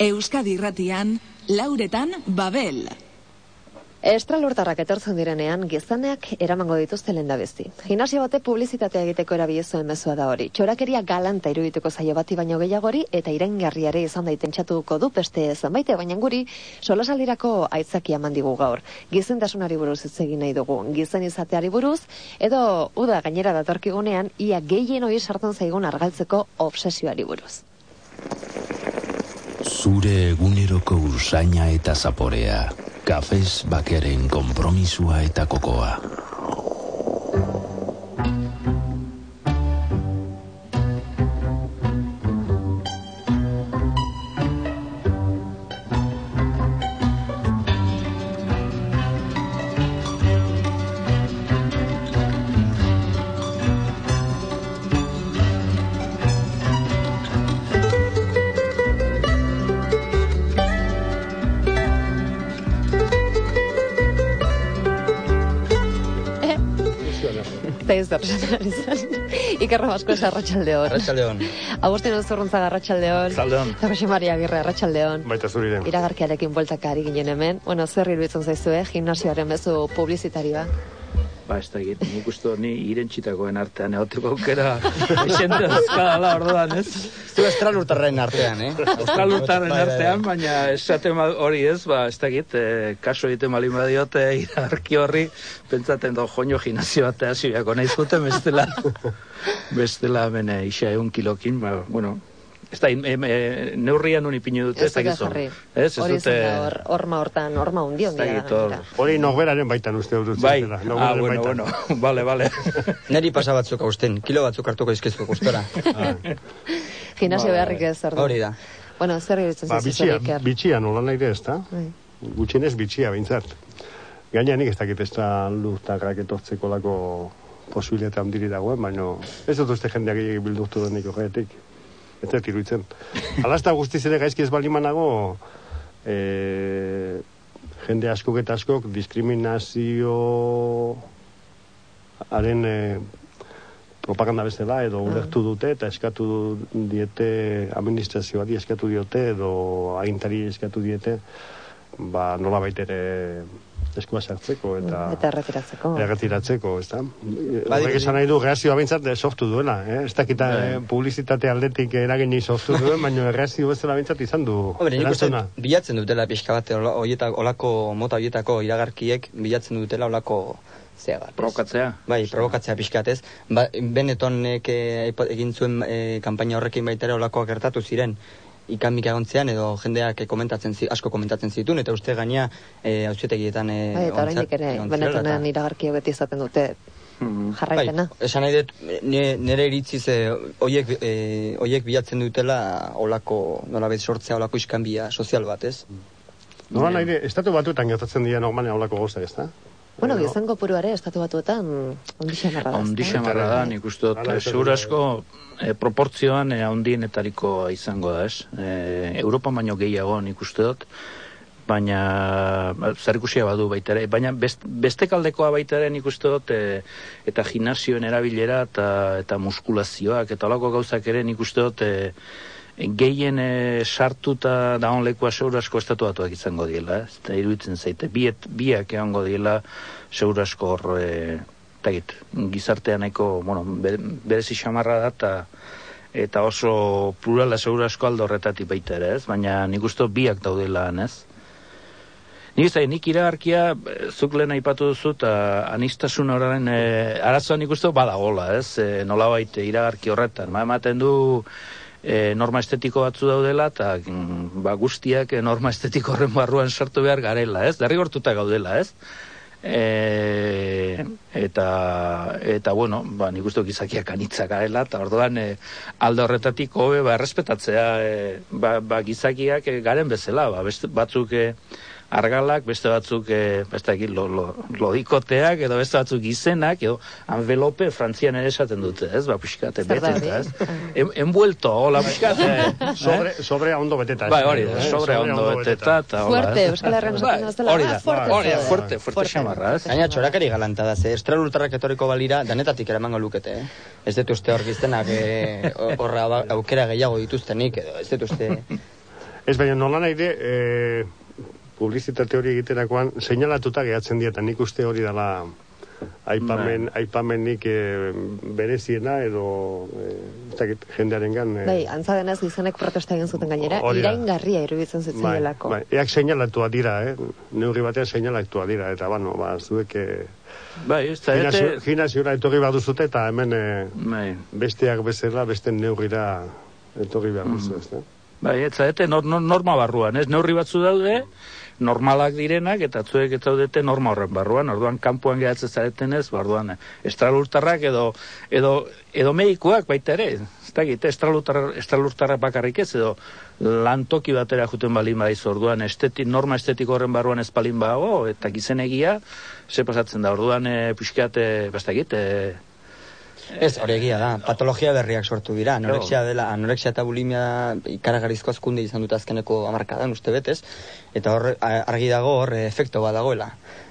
Euskadi Irratian, Lauretan Babel. Estralurtarrak etortzen direnean, gizaneak eramango dituzte lenda besti. Gimnasio bate publizitatea egiteko erabilezuen mezua da hori. Txorakeria galanta irudituko zaio bati baino gehiagori eta irengarriare izan daiten txatuko du peste zenbaite, baina guri solasaldirako aitzaki digu gaur. Gizentasunari buruz ez egin nahi dugu. Gizen izateari buruz, edo uda gainera datorkigunean, ia gehien hori sartzen zaigun argaltzeko obsesioari buruz. Zure eguneroko usaina eta zaporea kafez bakeren konpromisua eta kokoa. Zer esan izan. Ikerra basko ez arratxaldeon. Arratxaldeon. Agustin Ozurruntza arratxaldeon. Zaldeon. Eta Jose Maria Agirre arratxaldeon. Baita zuriren. Iragarkiarekin bueltaka ari ginen hemen. Bueno, zer iruditzen zaizue, gimnasioaren bezu publizitarioa ba, ez da egit, nik uste ni irentxitakoen artean egoteko aukera esente dazkadala orduan, ez? Zu estralurtarren artean, eh? Estralurtarren bai, bai, artean, bai. baina esaten hori ez, ba, ez da egit, eh, kaso egiten bali badiote irarki horri, pentsaten do joño ginazio batea zibiako nahi zuten, bestela, bestela, bene, isa egun kilokin, ba, bueno, Ez da, e, neurrian honi pinu dute, ez da gizu. Ez, ez dute... Horma hortan, horma hundi hondi. Hori nogberaren baitan uste dut. Bai, ah, bueno, bueno, vale, vale. Neri pasa batzuk hausten, kilo batzuk hartuko izkeztu gustora. Ah. Gimnasio beharrik ez, ordu. Hori da. Bueno, zer iritzen ba, bitxia, bitxia nola nahi ez da? Bai. Gutxinez bitxia, bintzat. Gaina nik ez dakit ez da luztakrak etortzeko lako posibilitatea handiri dagoen, baina ez dut uste jendeak bildurtu denik horretik ez dut iruditzen. Alazta guztiz ere gaizki ez balimanago, e, jende askok eta askok diskriminazio haren e, propaganda bezala edo mm. ulertu dute eta eskatu diete administrazioari eskatu diote edo agintari eskatu diete ba nola baitere eskua sartzeko eta eta erretiratzeko. Erretiratzeko, ez da. Horrek esan nahi du reazioa bintzat de softu duela, eh? Ez dakita bai. eh, publizitate aldetik eragin softu duen, baina reazio bezala bintzat izan du. Hombre, nik uste bilatzen dutela pixka bat, olako mota horietako iragarkiek bilatzen dutela olako zea bat. Provokatzea. Bai, provokatzea pixkatez. Ba, Benetonek eh, egin zuen eh, kampaina horrekin baitera olakoak gertatu ziren ikamik egontzean edo jendeak komentatzen zi, asko komentatzen zituen eta uste gaina eh ausetegietan eh bai, eta oraindik ere benetonen iragarki beti izaten dute mm-hmm. jarraipena. Bai, esan nahi dut nire iritziz eh hoiek eh hoiek bilatzen dutela olako nolabait sortzea olako iskanbia sozial bat, ez? Nola nahi estatu batuetan gertatzen dira normalmente olako gozak, ezta? Bueno, gizan kopuruare estatu batuetan ondixan marra da. Ondixan marra da, nik uste dut, segurasko e, proportzioan e, ondienetariko izango da, ez? E, Europa baino gehiago nik uste dut, baina zer ikusia badu baita ere, baina best, beste kaldekoa baita ere nik uste dut, e, eta gimnazioen erabilera eta, eta muskulazioak, eta olako gauzak ere nik uste dut, e, gehien e, sartuta daun lekua seurasko estatu batuak izango diela, ez da iruditzen zaite, biet, biak egongo diela seurasko hor, e, tagit, gizartean eko, bueno, berezi xamarra da, eta eta oso plurala seurasko aldo horretatik baita ere, ez? Baina nik uste biak daudela, ez? Nik ez nik iragarkia, e, zuk lehen aipatu duzu, eta anistasun horren e, arazoa nik uste badagola, ez? E, nola baite iragarki horretan, ma ematen du, e, norma estetiko batzu daudela eta mm, ba, guztiak e, norma estetiko horren barruan sartu behar garela, ez? Derrigortuta gaudela, ez? E, eta eta bueno, ba nik uste gizakiak anitza garela eta orduan e, alde horretatik hobe ba errespetatzea e, ba, ba gizakiak e, garen bezala, ba beste batzuk e, argalak, beste batzuk e, beste egin lo, lo, lodikoteak edo beste batzuk izenak edo envelope frantzian ere esaten dute, ez? Ba, pixkate, beten, ez? En, envuelto, hola, pixkate. Eh? sobre, sobre ondo beteta. Bai, hori, eh? sobre, ondo beteta. Ta, fuerte, Euskal Herren bai, hori da, hori da, fuerte, fuerte xamarra, ez? Gaina, txorakari galanta da, ze estral ultarrak etoriko balira, danetatik eramango lukete, eh? Ez dut uste hor giztenak horra aukera gehiago dituztenik, edo ez dut uste... Ez baina nola nahi de, e, publizitate hori egiterakoan, seinalatuta gehatzen dietan, nik uste hori dela aipamen, Bai. aipamenik e, bereziena edo e, ez dakit, jendearen gan. E, Bai, antza denez gizonek protesta egin zuten gainera, iraingarria iruditzen bai, zitzaielako. bai, eak seinalatua dira, eh? neurri batean seinalatua dira, eta bano, ba, zuek e, Bai, ez da, gimnasio- ete... gimnasiora etorri baduzute, eta hemen e, Bai, besteak bezala, beste neurrira etorri behar duzu, Mm. ez da? bai, ez da, ete nor, nor- norma barruan, ez? Neurri batzu daude, normalak direnak, eta zuek ez zaudete norma horren barruan, orduan kanpoan gehatzen zareten ez, orduan estralurtarrak edo, edo, edo medikuak baita ere, ez dakit, estralurtar, estralurtarrak bakarrik ez, edo lantoki batera juten balin badiz orduan, esteti, norma estetiko horren barruan ez balin bago, eta gizenegia, ze pasatzen da, orduan e, pixkat, e, bastakit, e, Ez, hori egia da, patologia berriak sortu dira, anorexia dela, anorexia eta bulimia ikaragarrizko azkunde izan dut azkeneko amarkadan, uste betez, eta hor, argi dago hor efekto bat dagoela.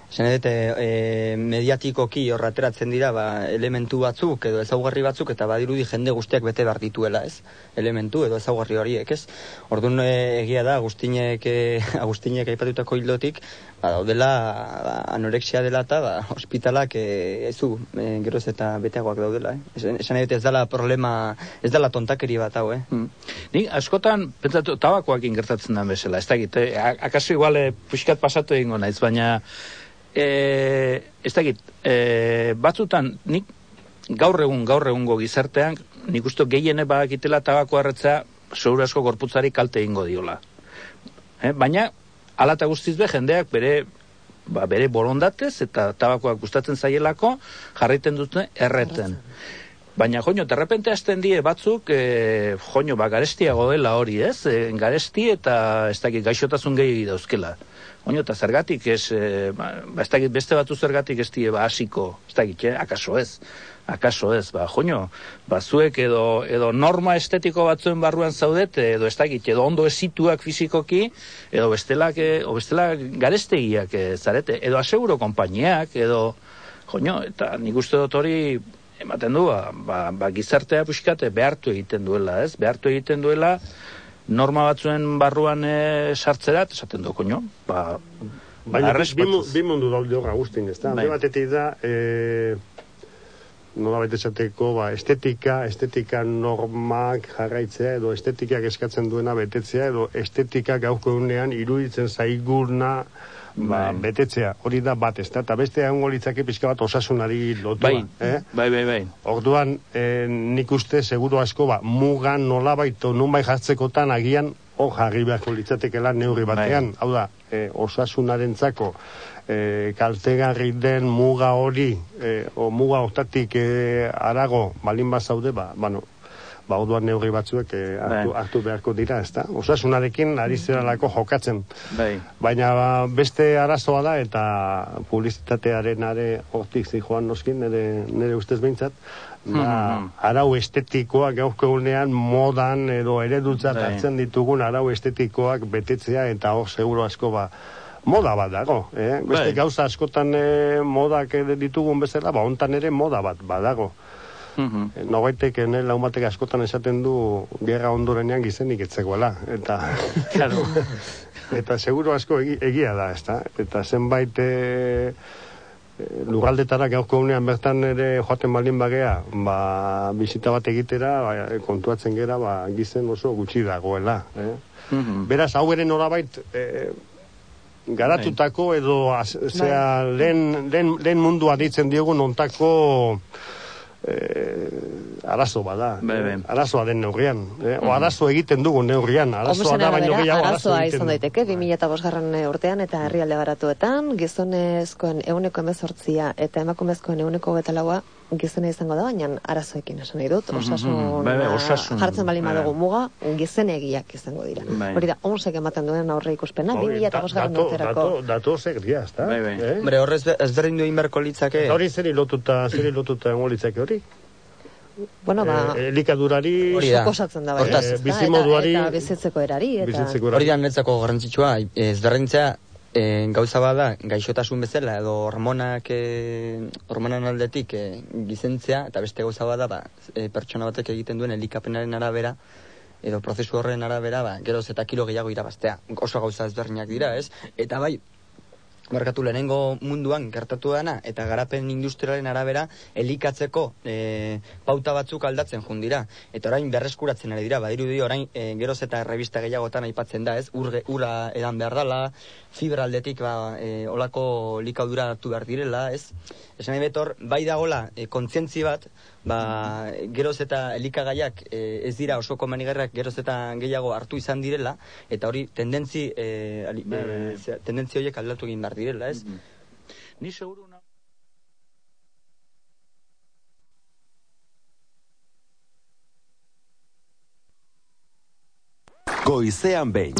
Edo, e, mediatikoki hor ateratzen dira ba, elementu batzuk edo ezaugarri batzuk eta badirudi jende guztiak bete behar dituela, ez? Elementu edo ezaugarri horiek, ez? Orduan e, egia da, Agustinek, e, Agustinek aipatutako hildotik, ba, daudela ba, anorexia dela eta ba, ospitalak e, ezu, e, geroz eta beteagoak daudela, eh? Esan, edo ez dela problema, ez dela tontakeri bat hau, eh? Mm. Ni askotan pentsatu tabakoak gertatzen da bezala, ez dakit, eh, a- akaso igual eh, puxkat pasatu egingo naiz, baina eh, ez dakit, eh, batzutan nik gaur egun, gaur egungo gizartean, nik uste gehiene badakitela tabako harretzea seguru asko gorputzari kalte egingo diola. Eh, baina, ala eta guztiz be, jendeak bere ba, bere borondatez eta tabakoak gustatzen zaielako jarraiten dute erreten. Baina, joño, de repente hasten die batzuk, e, joño, ba, garestiago dela hori, ez? E, garesti eta ez dakit gaixotasun gehi dauzkela. Joño, eta zergatik ez, e, ba, ez dakit beste batzu zergatik ez die, ba, hasiko, ez dakit, eh? akaso ez. Akaso ez, ba, joño, ba, zuek edo, edo norma estetiko batzuen barruan zaudete, edo ez dakit, edo ondo esituak fizikoki, edo bestelak, e, o bestela garestegiak e, zarete, edo aseguro konpainiak, edo, joño, eta nik uste dut hori ematen du, ba, ba, ba gizartea puxkate behartu egiten duela, ez? Behartu egiten duela norma batzuen barruan e, sartzera, eta esaten du, koño, ba, Baina, bi, bi mundu daude hor Agustin, ez da? Bai. Batetik da, e, nola baita esateko, ba, estetika, estetika normak jarraitzea, edo estetikak eskatzen duena betetzea, edo estetika gauko egunean iruditzen zaiguna ba, Bai. betetzea. Hori da bat, ez da? Eta beste egongo litzake pixka bat osasunari lotua. bai, eh? bai, bai, bai. Orduan, eh, nik uste seguro asko ba, mugan nolabait nunbait jartzekotan agian hor jarri beharko litzatekela neurri batean. Hau da, eh, osasunarentzako eh, kaltegarri den muga hori, eh, o muga hortatik eh, arago, balin bazaude, ba, bueno, ba, orduan neurri batzuek eh, hartu, Bai. hartu beharko dira, ezta? Osasunarekin ari zeralako jokatzen. Bai, Baina ba, beste arazoa da eta publizitatearen are hortik zi joan noskin, nire, nire ustez behintzat, da, Mhm. arau estetikoak gaurko egunean modan edo eredutzat Bai. hartzen ditugun arau estetikoak betetzea eta hor seguro asko ba, moda bat dago, eh? Beste Bai. gauza askotan eh, modak ditugun bezala, ba, hontan ere moda bat badago. Mhm. E, Nogaitek, ne, laumatek askotan esaten du gerra ondorenean gizenik etzegoela. Eta, Claro. eta seguro asko egi, egia da, ezta? Eta zenbait e, e, lugaldetara gaurko unean bertan ere joaten baldin bagea, ba, bizita bat egitera, ba, kontuatzen gera, ba, gizen oso gutxi dagoela. Eh? Mhm. Beraz, hau ere norabait, e, garatutako edo az, zera, lehen, lehen, lehen mundua ditzen diogu nontako eh, arazo bada. Bai, bai. eh? Arazoa den neurrian. Eh? O arazo egiten dugu neurrian. Arazoa da, baino gehiago arazo arazoa egiten izan daiteke, 2005 garren urtean eta herrialde baratuetan, gizonezkoen euneko emezortzia eta emakumezkoen euneko getalaua gizena izango da, baina arazoekin esan nahi dut, Mhm, osasun, bai, bai, osasun, jartzen bali bai. madugu muga, gizenegiak izango dira. Bai. Hori da, onsek ematen duen aurre ikuspena, Hori, 2005 garren dato- urterako. dato- Dato dia, ezta? Bai, bai. Eh? Hombre, horrez be- ezberdin du inberko litzake. Eta hori zeri lotuta, zeri lotuta egongo litzake hori? Bueno, ba, Eh, elikadurari, da. suposatzen da, Hortaz, bai, ezta? bizimoduari- eta, eta bizitzeko erari, eta... bizitzeko Hori da netzako garrantzitsua, ezberdintzea e, gauza bada gaixotasun bezala edo hormonak e, hormonan aldetik e, gizentzea eta beste gauza bada ba, e, pertsona batek egiten duen elikapenaren arabera edo prozesu horren arabera, ba, geroz eta kilo gehiago irabaztea. Oso gauza ezberdinak dira, ez? Eta bai, Barkatu lehenengo munduan gertatu dana eta garapen industrialen arabera elikatzeko e, pauta batzuk aldatzen jundira. Eta orain berreskuratzen ari dira, badirudi orain e, geroz eta revista gehiagotan aipatzen da, ez? Urge, ura edan behar dela, fibra aldetik ba, e, olako likaudura hartu behar direla, ez? Esan betor, bai dagola e, kontzientzi bat, ba, geroz eta elikagaiak e, ez dira oso komenigarrak geroz eta gehiago hartu izan direla, eta hori tendentzi, e, ali, e, tendentzi horiek aldatu egin behar direla, ez? Mm Ni seguru na... Goizean behin.